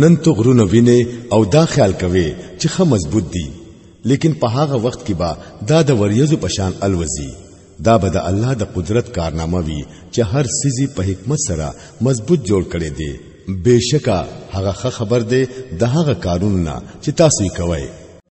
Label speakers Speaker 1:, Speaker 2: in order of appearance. Speaker 1: نن تو غرونه ویني او دا خیال کوي چې ښه مضبوط دي لیکن په هغه وخت کې با دا د وریځو په شان الوزي دا به د الله د قدرت کارنامه وي چې هر سيزي په حکمت سره مضبوط جوړ کړي دي بېشکه هغه خبر ده د هغه کارونه چې تاسو یې کوئ